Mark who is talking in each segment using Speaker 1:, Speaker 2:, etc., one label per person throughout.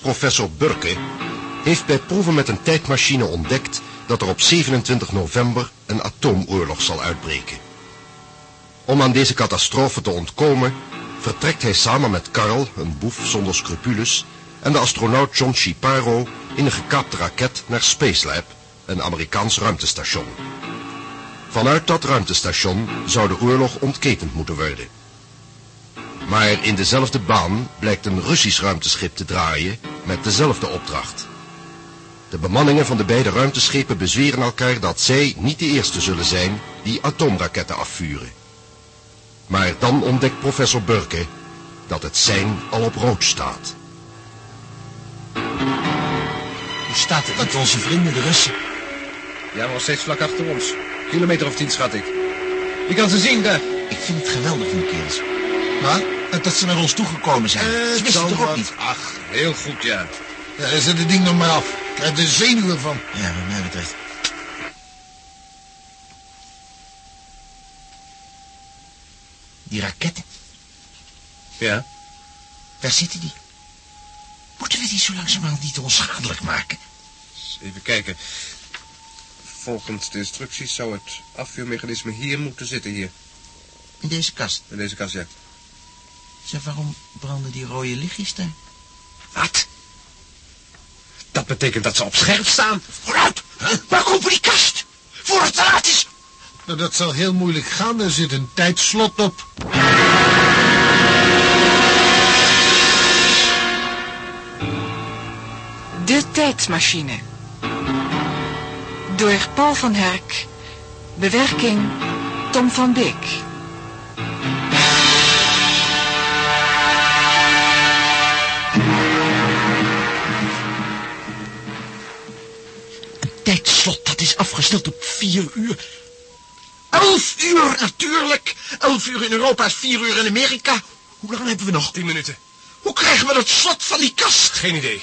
Speaker 1: professor Burke heeft bij proeven met een tijdmachine ontdekt dat er op 27 november een atoomoorlog zal uitbreken. Om aan deze catastrofe te ontkomen vertrekt hij samen met Carl, een boef zonder scrupules, en de astronaut John Shiparo in een gekaapte raket naar Spacelab, een Amerikaans ruimtestation. Vanuit dat ruimtestation zou de oorlog ontketend moeten worden. Maar in dezelfde baan blijkt een Russisch ruimteschip te draaien met dezelfde opdracht. De bemanningen van de beide ruimteschepen bezweren elkaar dat zij niet de eerste zullen zijn die atoomraketten afvuren. Maar dan ontdekt professor Burke dat het zijn al op rood staat.
Speaker 2: Hoe staat het met onze vrienden, de Russen?
Speaker 3: Ja, maar steeds vlak achter ons. Kilometer of tien, schat ik. Je kan ze zien, daar.
Speaker 2: Ik vind het geweldig de kerels. Maar dat ze naar ons toegekomen zijn. ze wisten toch ook niet?
Speaker 3: Ach, heel goed, ja.
Speaker 4: Ja, zet het ding nog maar af. Ik krijg er zenuwen van.
Speaker 2: Ja, wat mij betreft. Die raketten,
Speaker 3: Ja?
Speaker 2: waar zitten die? Moeten we die zo langzamerhand niet onschadelijk maken?
Speaker 3: Even kijken. Volgens de instructies zou het afvuurmechanisme hier moeten zitten, hier.
Speaker 2: In deze kast.
Speaker 3: In deze kast, ja.
Speaker 2: Zeg, waarom branden die rode lichtjes daar?
Speaker 3: Wat? Dat betekent dat ze op scherp staan.
Speaker 2: Vooruit! Maak open die kast! Voor het te laat is!
Speaker 4: Nou, dat zal heel moeilijk gaan. Er zit een tijdslot op.
Speaker 5: De tijdmachine. Door Paul van Herk. Bewerking Tom van Beek.
Speaker 2: Afgesteld op vier uur. Elf uur natuurlijk! Elf uur in Europa is vier uur in Amerika. Hoe lang hebben we nog?
Speaker 3: Tien minuten.
Speaker 2: Hoe krijgen we dat slot van die kast?
Speaker 3: Geen idee.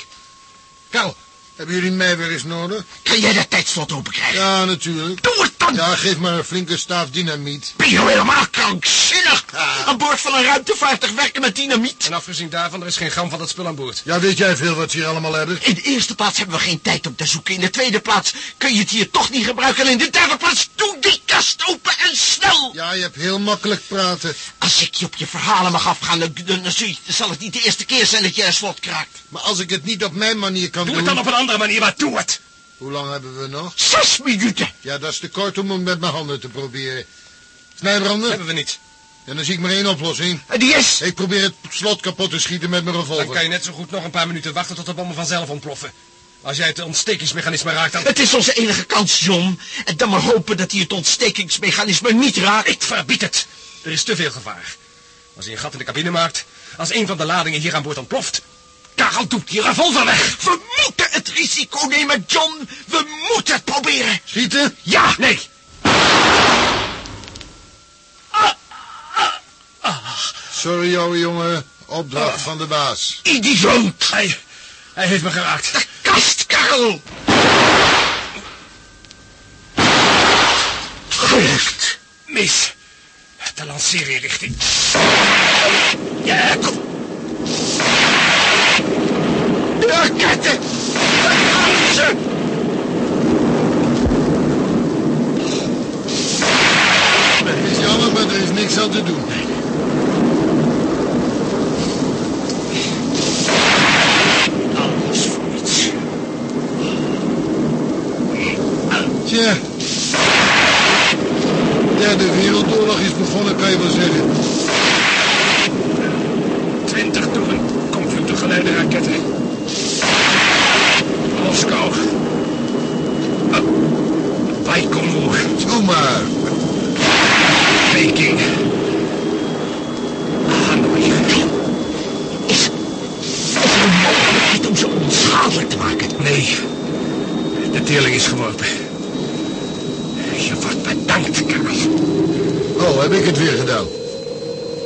Speaker 4: Karl, hebben jullie mij weer eens nodig?
Speaker 2: Kan jij dat tijdslot open krijgen?
Speaker 4: Ja, natuurlijk.
Speaker 2: Doe het dan!
Speaker 4: Ja, geef maar een flinke staaf dynamiet.
Speaker 2: Ben je nou helemaal krankzinnig? Aan boord van een ruimtevaartuig werken met dynamiet?
Speaker 3: En afgezien daarvan, er is geen gram van dat spul aan boord.
Speaker 4: Ja, weet jij veel wat ze hier allemaal hebben?
Speaker 2: In de eerste plaats hebben we geen tijd om te zoeken. In de tweede plaats kun je het hier toch niet gebruiken. En in de derde plaats, doe kast open en snel!
Speaker 4: Ja, je hebt heel makkelijk praten.
Speaker 2: Als ik je op je verhalen mag afgaan, dan, zal het niet de eerste keer zijn dat je een slot kraakt.
Speaker 4: Maar als ik het niet op mijn manier kan
Speaker 3: Doe
Speaker 4: doen...
Speaker 3: het dan op een andere manier, maar doe het.
Speaker 4: Hoe lang hebben we nog?
Speaker 2: Zes minuten!
Speaker 4: Ja, dat is te kort om het met mijn handen te proberen. Snijbranden?
Speaker 3: Hebben we niet.
Speaker 4: En dan zie ik maar één oplossing.
Speaker 2: En die is...
Speaker 4: Ik probeer het slot kapot te schieten met mijn
Speaker 3: Dan kan
Speaker 4: revolver.
Speaker 3: je net zo goed nog een paar minuten wachten tot de bommen vanzelf ontploffen. Als jij het ontstekingsmechanisme raakt, dan...
Speaker 2: Het is onze enige kans, John. En dan maar hopen dat hij het ontstekingsmechanisme niet raakt.
Speaker 3: Ik verbied het. Er is te veel gevaar. Als hij een gat in de cabine maakt, als een van de ladingen hier aan boord ontploft... Karel doet die revolver weg.
Speaker 2: We moeten het risico nemen, John. We moeten het proberen.
Speaker 4: Schieten?
Speaker 3: Ja, nee.
Speaker 4: Sorry, ouwe jongen. Opdracht van de baas.
Speaker 2: Idioot.
Speaker 3: Hij, hij heeft me geraakt.
Speaker 2: Karel. Gelukt.
Speaker 3: Mis. De lanceerinrichting.
Speaker 2: Ja, kom. De raketten. Daar gaan ze.
Speaker 4: Het is jammer, maar er is niks aan te doen.
Speaker 2: Alles voor niets.
Speaker 4: Tja. Derde Wereldoorlog is begonnen, kan je wel zeggen.
Speaker 3: Twintig door een computergeleide raketten. Moskou. Uh, Baikonur.
Speaker 4: Doe maar.
Speaker 3: Peking. Hanoi.
Speaker 2: Is, is er een mogelijkheid om ze onschadelijk te maken?
Speaker 3: Nee. De teerling is geworpen. Je wordt bedankt, Karel.
Speaker 4: Oh, heb ik het weer gedaan.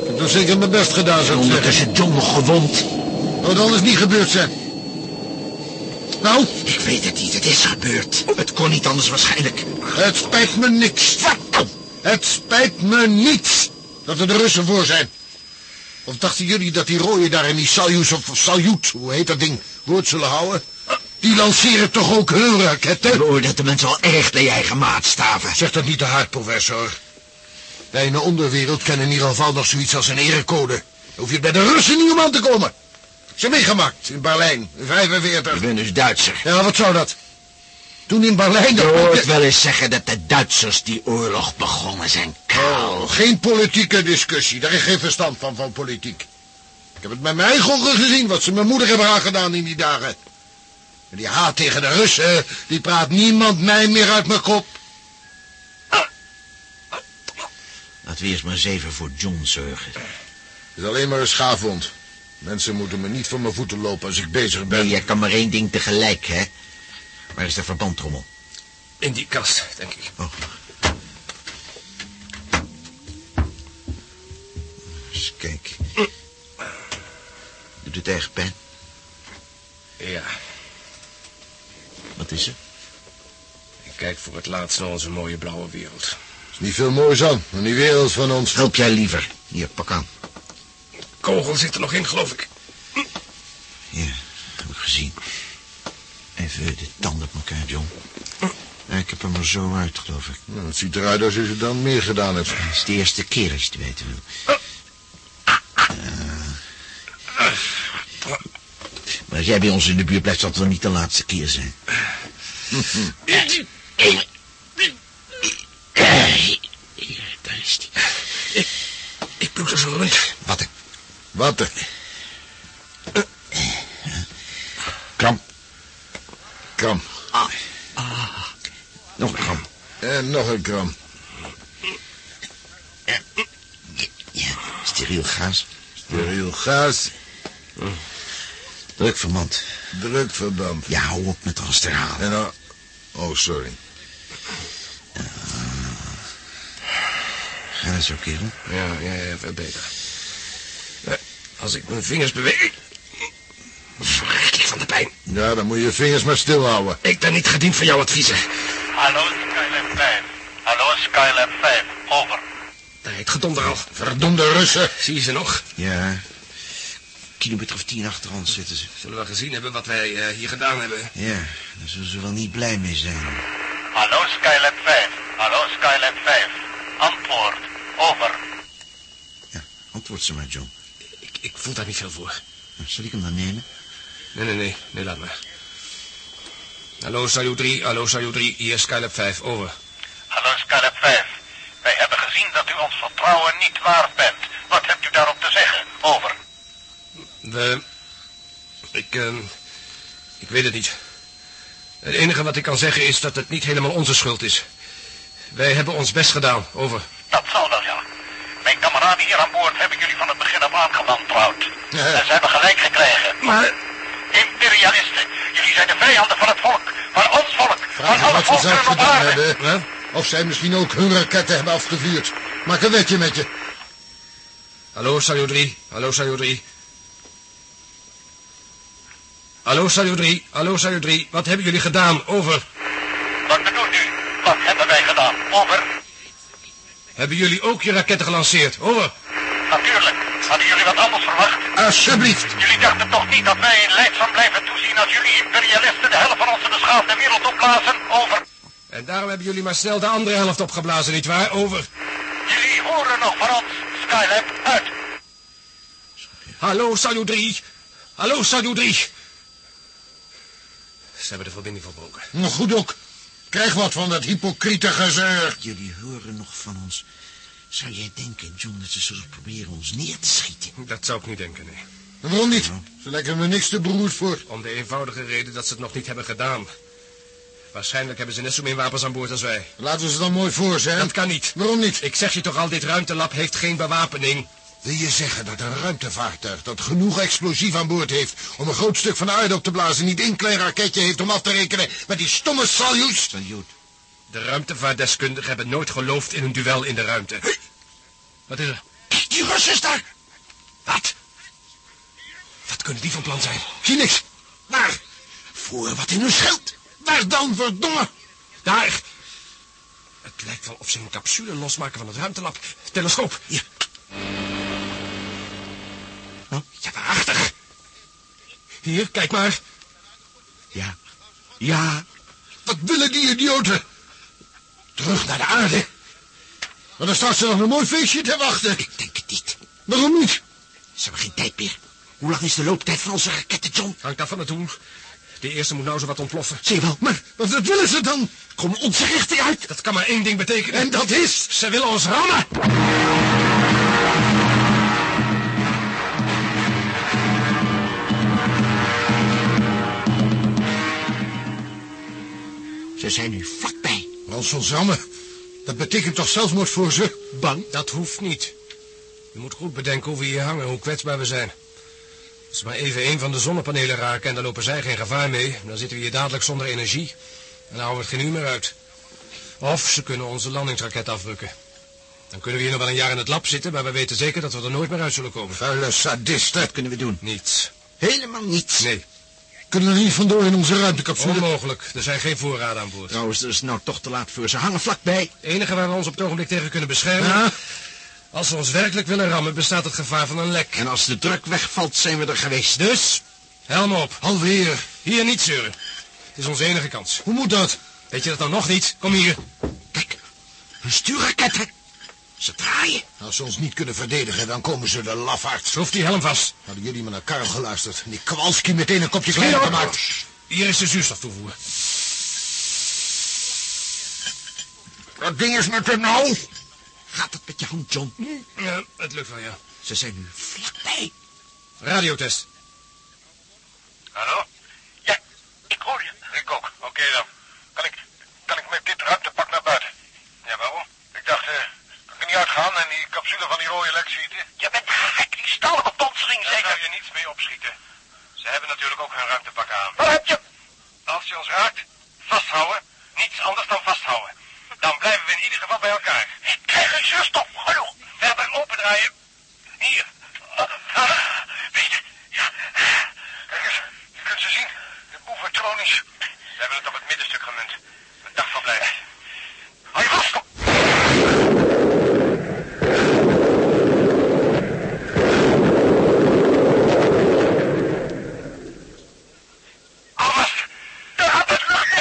Speaker 4: Ik heb toch zeker mijn best gedaan, zou ik zeggen.
Speaker 2: Ondertussen John nog gewond.
Speaker 4: Wat anders niet gebeurd zijn. Nou,
Speaker 2: Ik weet het niet, het is gebeurd. Het kon niet anders waarschijnlijk.
Speaker 4: het spijt me niks.
Speaker 2: Wat?
Speaker 4: Het spijt me niets dat er de Russen voor zijn. Of dachten jullie dat die rooien daar in die Saljus of Saljut, hoe heet dat ding, woord zullen houden? Die lanceren toch ook hun raketten?
Speaker 2: Beoordeelt de mensen al erg je eigen maatstaven.
Speaker 4: Zeg dat niet te hard, professor. Wij in de onderwereld kennen in ieder geval nog zoiets als een erecode. Dan hoef je bij de Russen niet om aan te komen. Ze meegemaakt in Berlijn, in 45.
Speaker 2: Je bent dus Duitser.
Speaker 4: Ja, wat zou dat? Toen in Berlijn...
Speaker 2: Je hoort wel eens zeggen dat de Duitsers die oorlog begonnen zijn. Kaal.
Speaker 4: Oh, geen politieke discussie. Daar is geen verstand van, van politiek. Ik heb het met mijn eigen ogen gezien wat ze mijn moeder hebben aangedaan in die dagen. En die haat tegen de Russen, die praat niemand mij meer uit mijn kop.
Speaker 2: Laten we eerst maar eens even voor John zorgen.
Speaker 4: Het is alleen maar een schaafwond. Mensen moeten me niet voor mijn voeten lopen als ik bezig ben.
Speaker 2: Nee, je kan maar één ding tegelijk, hè? Waar is de verbandtrommel?
Speaker 3: In die kast, denk ik.
Speaker 2: Oh. Eens kijken. Doet het erg pijn?
Speaker 3: Ja,
Speaker 2: Wat is er?
Speaker 3: ik kijk voor het laatst naar onze mooie blauwe wereld.
Speaker 4: Is niet veel moois aan, aan die wereld van ons.
Speaker 2: Help jij liever. Hier, pak aan.
Speaker 3: Kogel zit er nog in, geloof ik.
Speaker 2: Ja, heb ik gezien. Even de tanden op elkaar, John. Ik heb hem er zo uit, geloof ik.
Speaker 4: Nou, het ziet eruit alsof je dan meer gedaan hebt.
Speaker 2: Het is de eerste keer als je het weten wil. Eh. maar als jij bij ons in de buurt blijft, zal het wel niet de laatste keer zijn. Hier, daar is die.
Speaker 3: Ik bloed als een rund.
Speaker 2: Wat een
Speaker 4: Wat? er?
Speaker 2: kramp.
Speaker 4: Kram.
Speaker 2: Nog een kramp.
Speaker 4: En nog een kram.
Speaker 2: Ja, steriel gaas.
Speaker 4: Steriel gaas.
Speaker 2: Druk vermand.
Speaker 4: Drukverband.
Speaker 2: Ja, hou op met ons te halen.
Speaker 4: En dan... Oh, sorry.
Speaker 2: Ga dat zo, kerel.
Speaker 3: Ja, ja, ja, veel beter. Als ik mijn vingers beweeg... Verrek ik van de pijn.
Speaker 4: Ja, dan moet je je vingers maar stil houden.
Speaker 3: Ik ben niet gediend van jouw adviezen.
Speaker 6: Hallo Skylab 5. Hallo Skylab 5. Over.
Speaker 3: Daar heet gedonder al.
Speaker 4: Verdomde Russen.
Speaker 3: Zie je ze nog?
Speaker 2: Ja. Kilometer of tien achter ons zitten ze.
Speaker 3: Zullen we gezien hebben wat wij eh, hier gedaan hebben?
Speaker 2: Ja, daar zullen ze wel niet blij mee zijn.
Speaker 6: Hallo Skylab 5. Hallo Skylab 5. Antwoord. Over.
Speaker 2: Ja, antwoord ze maar, John.
Speaker 3: Ik, voel daar niet veel voor.
Speaker 2: Zal ik hem dan nemen?
Speaker 3: Nee, nee, nee. Nee, laat maar. Hallo, Salut 3. Hallo, Salut 3. Hier is Skylab 5. Over.
Speaker 6: Hallo Skylab 5. Wij hebben gezien dat u ons vertrouwen niet waard bent. Wat hebt u daarop te zeggen? Over.
Speaker 3: We... Ik, eh, ik weet het niet. Het enige wat ik kan zeggen is dat het niet helemaal onze schuld is. Wij hebben ons best gedaan. Over.
Speaker 6: Dat zal kameraden hier aan boord hebben jullie van het begin af aan gewantrouwd.
Speaker 4: Ja.
Speaker 6: En ze hebben gelijk gekregen.
Speaker 3: Maar...
Speaker 6: Imperialisten. Jullie zijn de vijanden van het volk. Van ons volk. van
Speaker 4: Vraag
Speaker 6: alle
Speaker 4: wat ze zelf
Speaker 6: volkeren op
Speaker 4: gedaan
Speaker 6: aarde.
Speaker 4: hebben.
Speaker 3: Hè?
Speaker 4: Of zij misschien ook hun raketten hebben afgevuurd. Maak een wetje met je.
Speaker 3: Hallo, Salut 3. Hallo, Salut 3. Hallo, Salut 3. Hallo, Salut 3. Wat hebben jullie gedaan? Over.
Speaker 6: Wat bedoelt u? Wat hebben wij gedaan? Over.
Speaker 3: Hebben jullie ook je raketten gelanceerd? Over.
Speaker 6: Natuurlijk. Hadden jullie wat anders verwacht?
Speaker 4: Alsjeblieft.
Speaker 6: Jullie dachten toch niet dat wij in leidzaam blijven toezien als jullie imperialisten de helft van onze beschaafde wereld opblazen? Over.
Speaker 3: En daarom hebben jullie maar snel de andere helft opgeblazen, nietwaar? Over.
Speaker 6: Jullie horen nog van ons. Skylab uit.
Speaker 3: Hallo, Salut 3. Hallo, Salut 3. Ze hebben de verbinding verbroken.
Speaker 4: Nog goed ook. Krijg wat van dat hypocriete gezeur.
Speaker 2: Jullie horen nog van ons. Zou jij denken, John, dat ze zullen proberen ons neer te schieten?
Speaker 3: Dat zou ik niet denken, nee.
Speaker 4: En Waarom niet? Ze lijken me niks te beroerd voor.
Speaker 3: Om de eenvoudige reden dat ze het nog niet hebben gedaan. Waarschijnlijk hebben ze net zo min wapens aan boord als wij.
Speaker 4: Laten we ze dan mooi voor zijn.
Speaker 3: Dat kan niet.
Speaker 4: Waarom niet?
Speaker 3: Ik zeg je toch al, dit ruimtelab heeft geen bewapening.
Speaker 4: Wil je zeggen dat een ruimtevaartuig dat genoeg explosief aan boord heeft om een groot stuk van de aarde op te blazen niet één klein raketje heeft om af te rekenen met die stomme?
Speaker 2: Salut.
Speaker 3: De ruimtevaartdeskundigen hebben nooit geloofd in een duel in de ruimte. Wat is er?
Speaker 4: Die Russen is daar!
Speaker 3: Wat? Wat kunnen die van plan zijn?
Speaker 4: Zie niks. Waar? Voor wat in hun schild. Waar dan, verdomme?
Speaker 3: Daar! Het lijkt wel of ze een capsule losmaken van het ruimtelab. Telescoop.
Speaker 2: Ja.
Speaker 3: Hier, kijk maar.
Speaker 2: Ja. Ja.
Speaker 4: Wat willen die idioten? Terug naar de aarde. Maar dan staat ze nog een mooi feestje te wachten.
Speaker 2: Ik denk het niet.
Speaker 4: Waarom niet?
Speaker 2: Ze hebben geen tijd meer. Hoe lang is de looptijd van onze raketten, John?
Speaker 3: Hangt af van het doel. De eerste moet nou zo wat ontploffen.
Speaker 2: Zie wel.
Speaker 4: Maar wat wat willen ze dan?
Speaker 2: Kom onze richting uit.
Speaker 3: Dat kan maar één ding betekenen.
Speaker 4: En dat is...
Speaker 3: Ze willen ons rammen.
Speaker 2: Ze zijn nu vlakbij.
Speaker 4: Rammen. Dat betekent toch zelfmoord voor ze?
Speaker 2: Bang?
Speaker 3: Dat hoeft niet. Je moet goed bedenken hoe we hier hangen en hoe kwetsbaar we zijn. Als we maar even een van de zonnepanelen raken en dan lopen zij geen gevaar mee... dan zitten we hier dadelijk zonder energie. En dan houden we het geen uur meer uit. Of ze kunnen onze landingsraket afrukken. Dan kunnen we hier nog wel een jaar in het lab zitten... maar we weten zeker dat we er nooit meer uit zullen komen.
Speaker 4: Vuile sadisten.
Speaker 2: Wat kunnen we doen?
Speaker 3: Niets.
Speaker 2: Helemaal niets.
Speaker 3: Nee,
Speaker 4: Kunnen we niet vandoor in onze ruimtecapsule?
Speaker 3: onmogelijk. Er zijn geen voorraden aan boord.
Speaker 2: Trouwens, dat is nou toch te laat voor. Ze hangen vlakbij.
Speaker 3: Het enige waar we ons op het ogenblik tegen kunnen beschermen...
Speaker 4: Ja?
Speaker 3: als ze ons werkelijk willen rammen, bestaat het gevaar van een lek.
Speaker 2: En als de druk wegvalt, zijn we er geweest.
Speaker 3: Dus, helm op.
Speaker 4: Alweer.
Speaker 3: Hier niet zeuren. Het is onze enige kans.
Speaker 4: Hoe moet dat?
Speaker 3: Weet je dat nou nog niet? Kom hier.
Speaker 2: Kijk, een stuurraketten. Ze draaien.
Speaker 4: Als ze ons niet kunnen verdedigen, dan komen ze de lafaards.
Speaker 3: Schroef die helm vast.
Speaker 4: Hadden jullie maar naar Karel geluisterd. En die Kowalski meteen een kopje kleiner gemaakt.
Speaker 3: Hier is de zuurstoftoevoer.
Speaker 4: Dat ding is met hem nou.
Speaker 2: Gaat het met je hand, John?
Speaker 3: Ja, het lukt wel, ja.
Speaker 2: Ze zijn nu vlakbij.
Speaker 3: Radiotest.
Speaker 6: Hallo? Ja, ik hoor je. Ik ook. Oké dan. Kan ik, kan ik met dit ruimtepak naar buiten? Ja, waarom? Ik dacht, eh, kan ik er niet uitgaan en van die rode lek schieten? Je bent gek, die stalen bepansering zeker? Daar zou je niets mee opschieten. Ze hebben natuurlijk ook hun ruimtepak aan. Wat heb je? Als je ons raakt, vasthouden. Niets anders dan vasthouden. Dan blijven we in ieder geval bij elkaar. Ik krijg een zuurstof. Hallo. Verder opendraaien. Hier. Weet je, ja. Kijk eens, je kunt ze zien. De boeventronies. Ze hebben het op het middenstuk gemunt. Het dagverblijf. Hou je vast. Hou vast. Daar gaat het lucht.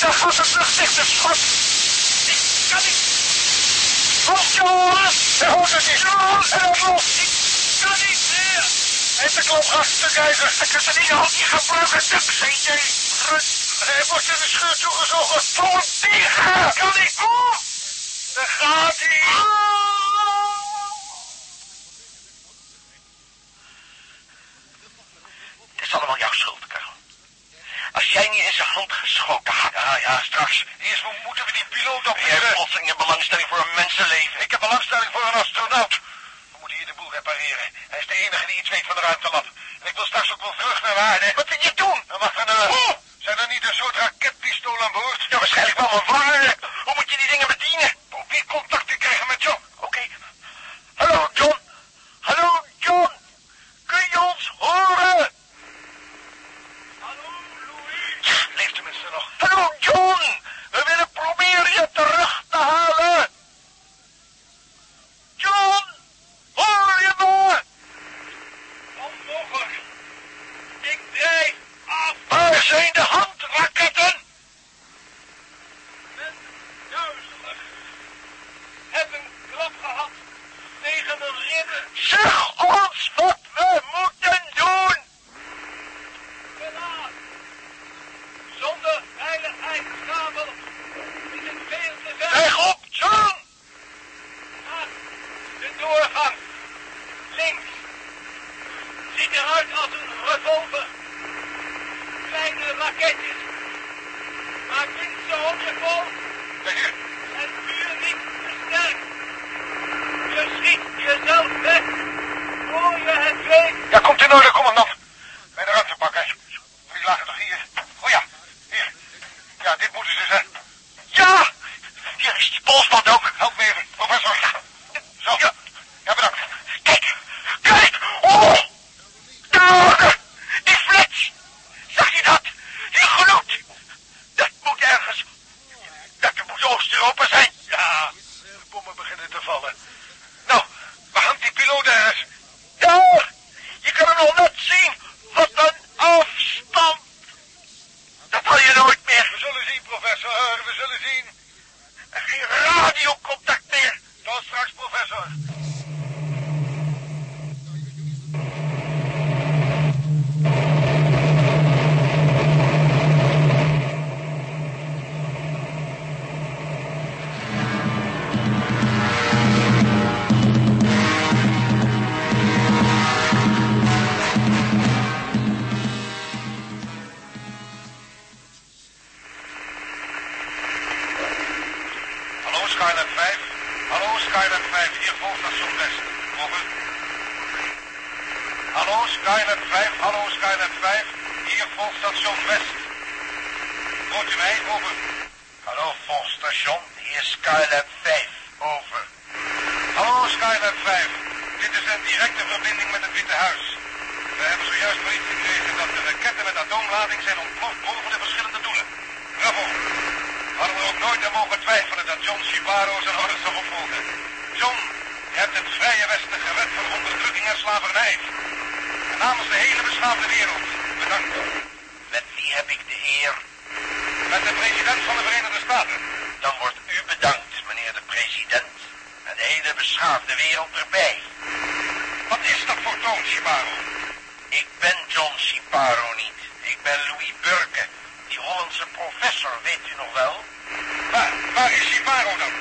Speaker 6: Daar gaat het lucht, zegt het schot. Ik kan niet. Los, jongens! De hoed is niet los! En ook los! Ik kan niet meer! En de klap achter kijken. Ik kan er niet al die gebruiken. Stuk, CJ. Wordt in de scheur toegezogen. Voor tegen! Kan niet. Oh! Daar gaat hij. Het is allemaal jouw schuld, Karel. Als jij niet in zijn hand geschoten had. Ja, ja, straks. Eerst moeten we die piloot op. Je hebt plotseling een belangstelling voor een mensenleven. Ik heb belangstelling voor een astronaut. We moeten hier de boel repareren. Hij is de enige die iets weet van de ruimtelab. En ik wil straks ook wel terug naar waarde. Wat wil je doen? Dan wacht er naar... Zijn er niet een soort raketpistool aan boord? Ja, waarschijnlijk
Speaker 3: Volstation. Hier Skylab 5. Over. Hallo, Skylab 5. Dit is een directe verbinding met het Witte Huis. We hebben zojuist bericht gekregen dat de raketten met atoomlading zijn ontploft boven de verschillende doelen. Bravo. Hadden we ook nooit aan mogen twijfelen dat John Shibaro zijn orders zou opvolgen. John, je hebt het vrije Westen gered van onderdrukking en slavernij. En namens de hele beschaafde wereld. Bedankt.
Speaker 2: Met wie heb ik de eer?
Speaker 3: Met de president van de Verenigde Staten.
Speaker 2: Dan wordt u bedankt, meneer de president. En de hele beschaafde wereld erbij.
Speaker 3: Wat is dat voor toon, Shibaro?
Speaker 2: Ik ben John Ciparo niet. Ik ben Louis Burke, die Hollandse professor, weet u nog wel?
Speaker 3: Waar, waar is Shibaro dan?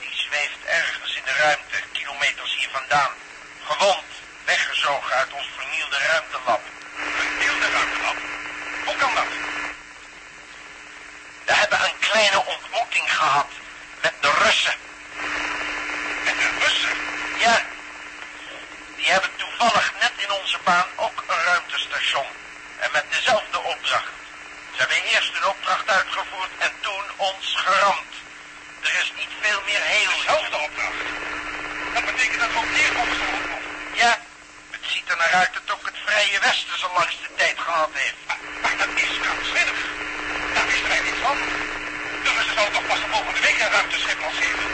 Speaker 2: Die zweeft ergens in de ruimte, kilometers hier vandaan. Gewond, weggezogen uit ons vernielde ruimtelab.
Speaker 3: Vernielde ruimtelab. Hoe kan dat?
Speaker 2: We hebben een kleine ontmoeting gehad met de Russen.
Speaker 3: Met de Russen?
Speaker 2: Ja, die hebben toevallig net in onze baan ook een ruimtestation. En met dezelfde opdracht. Ze hebben eerst een opdracht uitgevoerd en toen ons geramd. Er is niet veel meer heel.
Speaker 3: Dezelfde opdracht. Dat betekent dat we ook neerkomsten moeten
Speaker 2: Ja, het ziet er naar uit dat ook het Vrije Westen zo langste tijd gehad heeft.
Speaker 3: Maar, maar dat is krankzinnig. Daar wisten wij niet van. De Russen zouden toch pas de volgende week een ruimteschip lanceren.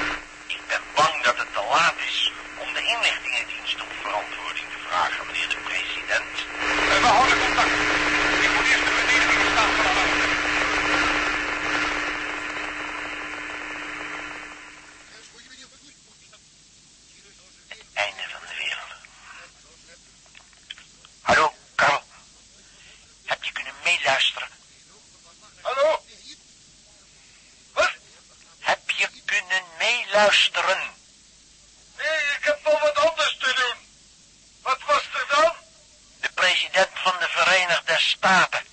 Speaker 2: Ik ben bang dat het te laat is om de inlichtingendienst om verantwoording te vragen, meneer de president.
Speaker 3: Uh, we houden contact. Ik moet eerst de verdediging staan van alle
Speaker 2: Het einde van de wereld. Hallo, Karl. Heb je kunnen meeluisteren?
Speaker 3: Hallo? Wat?
Speaker 2: Heb je kunnen meeluisteren?
Speaker 3: Nee, ik heb wel wat anders te doen. Wat was er dan?
Speaker 2: De president van de Verenigde Staten.